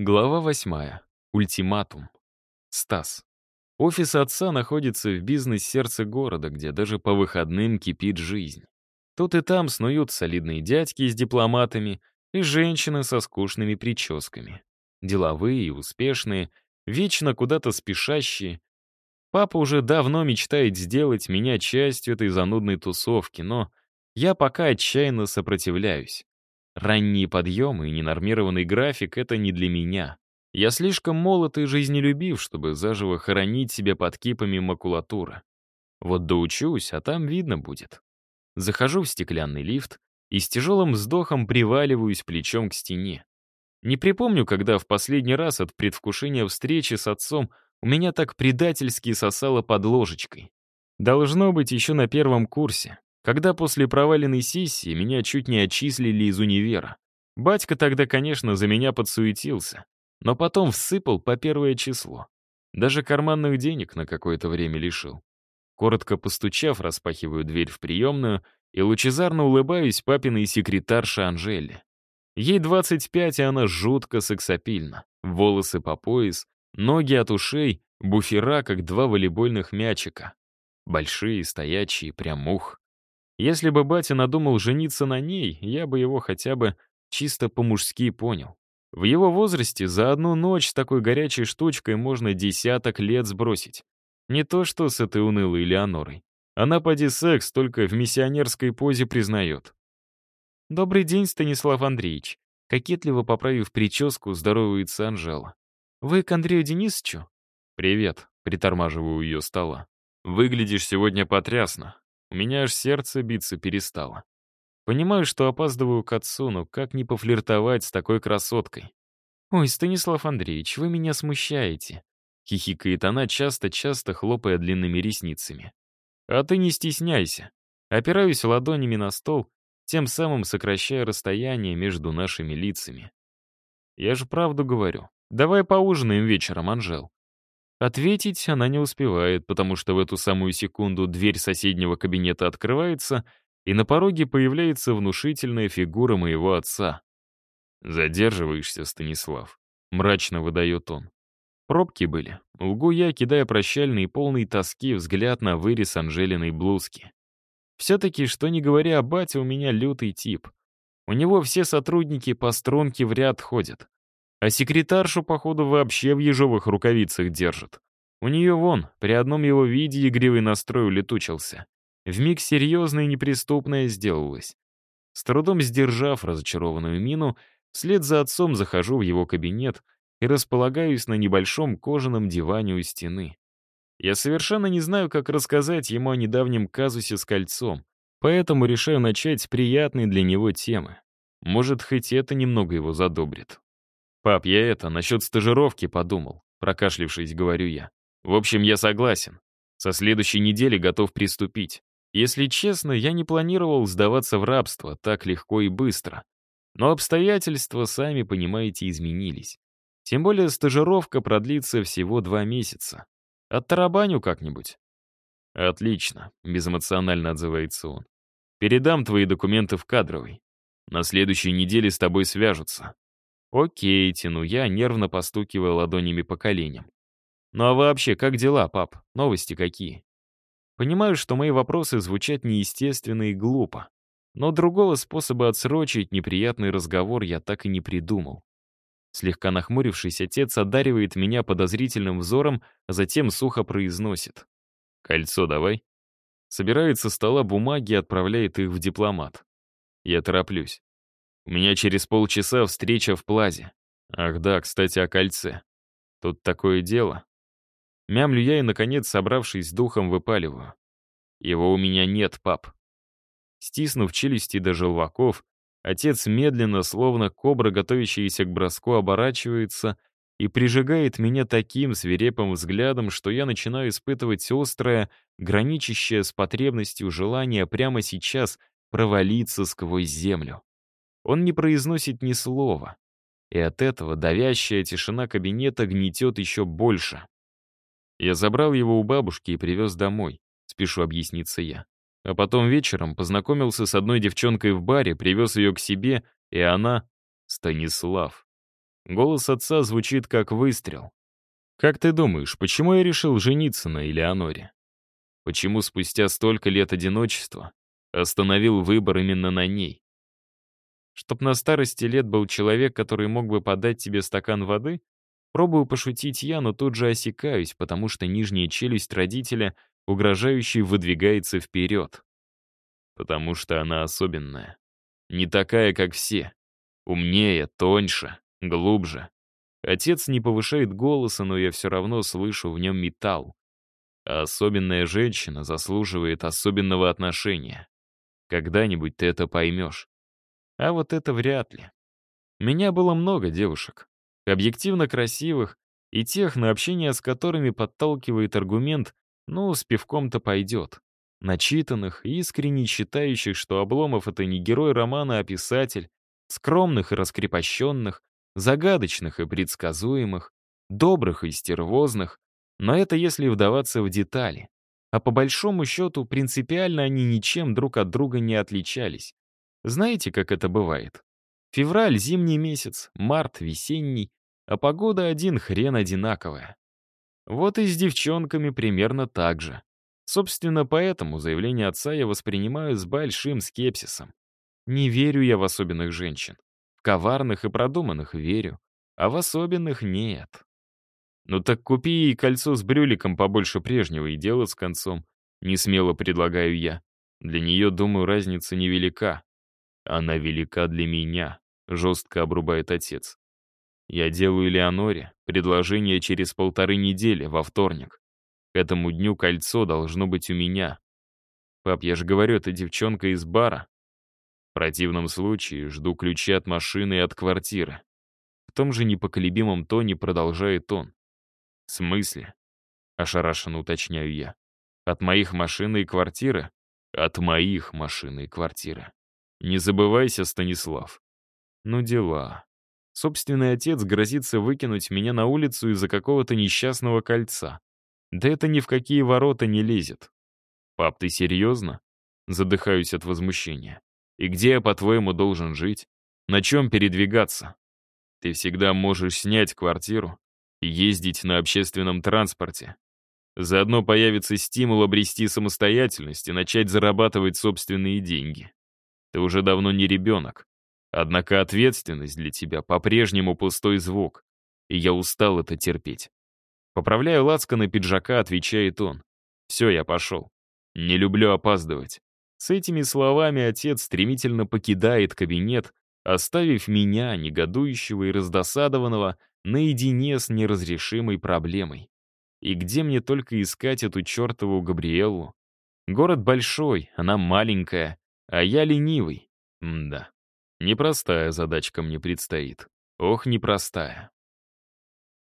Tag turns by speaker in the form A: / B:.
A: Глава восьмая. Ультиматум. Стас. Офис отца находится в бизнес-сердце города, где даже по выходным кипит жизнь. Тут и там снуют солидные дядьки с дипломатами и женщины со скучными прическами. Деловые и успешные, вечно куда-то спешащие. Папа уже давно мечтает сделать меня частью этой занудной тусовки, но я пока отчаянно сопротивляюсь. Ранние подъемы и ненормированный график — это не для меня. Я слишком молод и жизнелюбив, чтобы заживо хоронить себя под кипами макулатуры. Вот доучусь, а там видно будет. Захожу в стеклянный лифт и с тяжелым вздохом приваливаюсь плечом к стене. Не припомню, когда в последний раз от предвкушения встречи с отцом у меня так предательски сосало под ложечкой. Должно быть еще на первом курсе когда после проваленной сессии меня чуть не отчислили из универа. Батька тогда, конечно, за меня подсуетился, но потом всыпал по первое число. Даже карманных денег на какое-то время лишил. Коротко постучав, распахиваю дверь в приемную и лучезарно улыбаюсь папиной секретарше Анжеле. Ей 25, и она жутко сексапильна. Волосы по пояс, ноги от ушей, буфера, как два волейбольных мячика. Большие, стоячие, прям ух. Если бы батя надумал жениться на ней, я бы его хотя бы чисто по-мужски понял. В его возрасте за одну ночь с такой горячей штучкой можно десяток лет сбросить. Не то что с этой унылой Леонорой. Она поди секс только в миссионерской позе признает. «Добрый день, Станислав Андреевич». Кокетливо поправив прическу, здоровается Анжела. «Вы к Андрею Денисовичу?» «Привет», — притормаживаю ее стола. «Выглядишь сегодня потрясно. У меня аж сердце биться перестало. Понимаю, что опаздываю к отцу, но как не пофлиртовать с такой красоткой? «Ой, Станислав Андреевич, вы меня смущаете», — хихикает она, часто-часто хлопая длинными ресницами. «А ты не стесняйся». Опираюсь ладонями на стол, тем самым сокращая расстояние между нашими лицами. Я же правду говорю. Давай поужинаем вечером, Анжел. Ответить она не успевает, потому что в эту самую секунду дверь соседнего кабинета открывается, и на пороге появляется внушительная фигура моего отца. «Задерживаешься, Станислав», — мрачно выдает он. Пробки были. Лгу я, кидая прощальный и полный тоски взгляд на вырез Анжелиной блузки. Все-таки, что не говоря о бате, у меня лютый тип. У него все сотрудники по струнке в ряд ходят. А секретаршу, походу, вообще в ежовых рукавицах держит. У нее вон, при одном его виде игривый настрой улетучился. Вмиг серьезное и неприступное сделалось. С трудом сдержав разочарованную мину, вслед за отцом захожу в его кабинет и располагаюсь на небольшом кожаном диване у стены. Я совершенно не знаю, как рассказать ему о недавнем казусе с кольцом, поэтому решаю начать с приятной для него темы. Может, хоть это немного его задобрит. «Пап, я это, насчет стажировки подумал», прокашлившись, говорю я. «В общем, я согласен. Со следующей недели готов приступить. Если честно, я не планировал сдаваться в рабство так легко и быстро. Но обстоятельства, сами понимаете, изменились. Тем более стажировка продлится всего два месяца. Оттарабаню как-нибудь. «Отлично», — безэмоционально отзывается он. «Передам твои документы в кадровый. На следующей неделе с тобой свяжутся. «Окей», — тяну я, нервно постукивая ладонями по коленям. «Ну а вообще, как дела, пап? Новости какие?» Понимаю, что мои вопросы звучат неестественно и глупо, но другого способа отсрочить неприятный разговор я так и не придумал. Слегка нахмурившись, отец одаривает меня подозрительным взором, а затем сухо произносит. «Кольцо давай». Собирает со стола бумаги и отправляет их в дипломат. Я тороплюсь. У меня через полчаса встреча в Плазе. Ах да, кстати, о кольце. Тут такое дело. Мямлю я и, наконец, собравшись с духом, выпаливаю. Его у меня нет, пап. Стиснув челюсти до желваков, отец медленно, словно кобра, готовящаяся к броску, оборачивается и прижигает меня таким свирепым взглядом, что я начинаю испытывать острое, граничащее с потребностью желание прямо сейчас провалиться сквозь землю. Он не произносит ни слова. И от этого давящая тишина кабинета гнетет еще больше. Я забрал его у бабушки и привез домой, спешу объясниться я. А потом вечером познакомился с одной девчонкой в баре, привез ее к себе, и она — Станислав. Голос отца звучит как выстрел. «Как ты думаешь, почему я решил жениться на Элеоноре? Почему спустя столько лет одиночества остановил выбор именно на ней? Чтоб на старости лет был человек, который мог бы подать тебе стакан воды? Пробую пошутить я, но тут же осекаюсь, потому что нижняя челюсть родителя угрожающе выдвигается вперед. Потому что она особенная. Не такая, как все. Умнее, тоньше, глубже. Отец не повышает голоса, но я все равно слышу в нем металл. А особенная женщина заслуживает особенного отношения. Когда-нибудь ты это поймешь. А вот это вряд ли. У меня было много девушек. Объективно красивых и тех, на общение с которыми подталкивает аргумент «ну, с пивком-то пойдет». Начитанных, искренне считающих, что Обломов — это не герой романа, а писатель, скромных и раскрепощенных, загадочных и предсказуемых, добрых и стервозных, но это если вдаваться в детали. А по большому счету, принципиально они ничем друг от друга не отличались. Знаете, как это бывает? Февраль — зимний месяц, март — весенний, а погода один хрен одинаковая. Вот и с девчонками примерно так же. Собственно, поэтому заявление отца я воспринимаю с большим скепсисом. Не верю я в особенных женщин. В коварных и продуманных верю, а в особенных нет. Ну так купи ей кольцо с брюликом побольше прежнего и дело с концом. Не смело предлагаю я. Для нее, думаю, разница невелика. Она велика для меня, жестко обрубает отец. Я делаю Леоноре предложение через полторы недели, во вторник. К этому дню кольцо должно быть у меня. Пап, я же говорю, это девчонка из бара. В противном случае жду ключи от машины и от квартиры. В том же непоколебимом тоне продолжает он. «В смысле?» — ошарашенно уточняю я. «От моих машины и квартиры?» «От моих машины и квартиры. Не забывайся, Станислав». «Ну дела». Собственный отец грозится выкинуть меня на улицу из-за какого-то несчастного кольца. Да это ни в какие ворота не лезет. «Пап, ты серьезно?» Задыхаюсь от возмущения. «И где я, по-твоему, должен жить? На чем передвигаться? Ты всегда можешь снять квартиру и ездить на общественном транспорте. Заодно появится стимул обрести самостоятельность и начать зарабатывать собственные деньги. Ты уже давно не ребенок. Однако ответственность для тебя по-прежнему пустой звук, и я устал это терпеть. Поправляю на пиджака, отвечает он. «Все, я пошел. Не люблю опаздывать». С этими словами отец стремительно покидает кабинет, оставив меня, негодующего и раздосадованного, наедине с неразрешимой проблемой. И где мне только искать эту чертову Габриэлу? Город большой, она маленькая, а я ленивый. М да, непростая задачка мне предстоит. Ох, непростая.